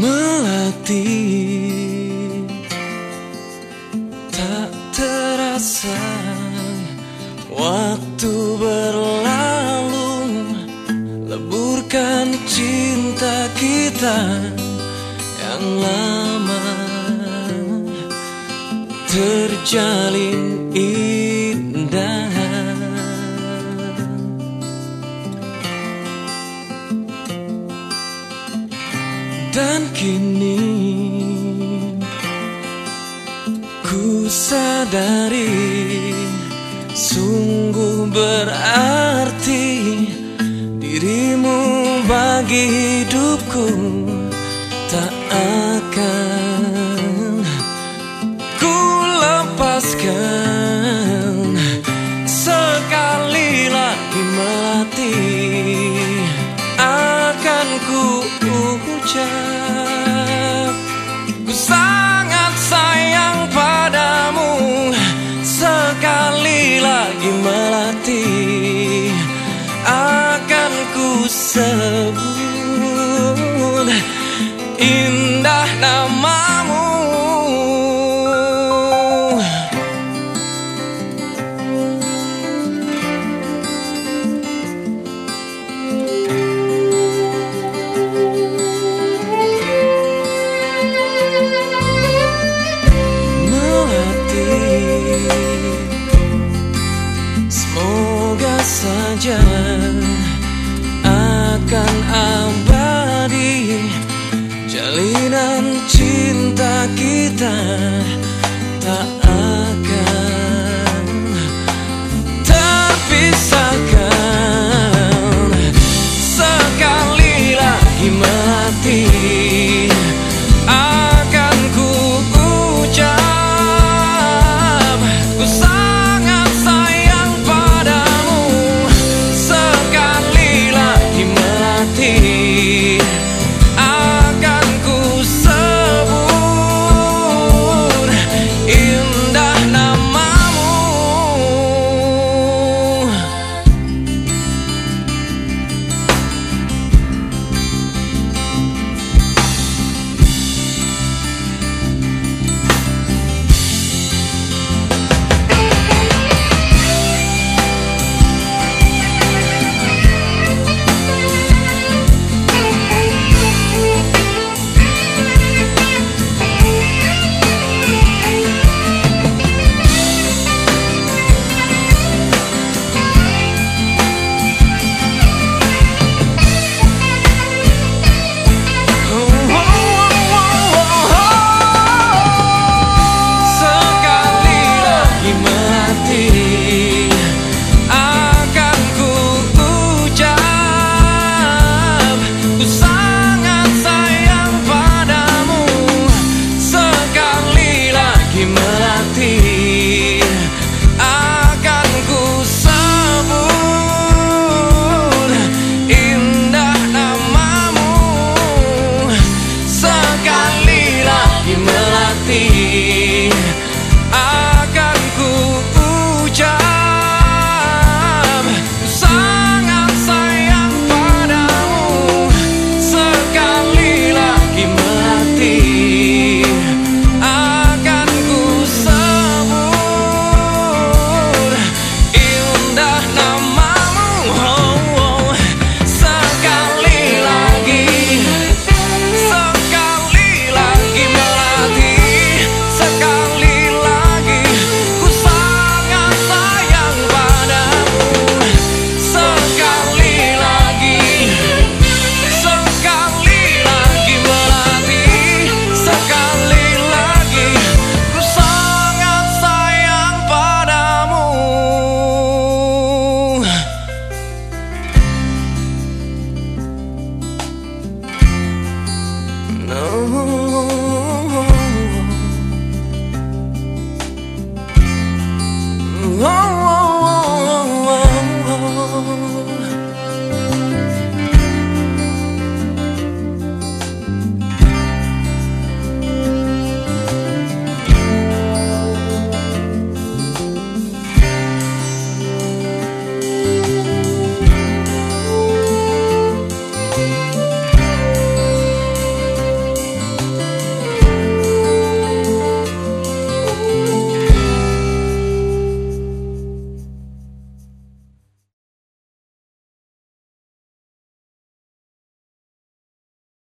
melatih. Tak terasa waktu berlalu Leburkan cinta kita yang lama Terjalin indah sadari Sungguh berarti dirimu bagi hidupku Tak akan Jalinan cinta kita tak ti.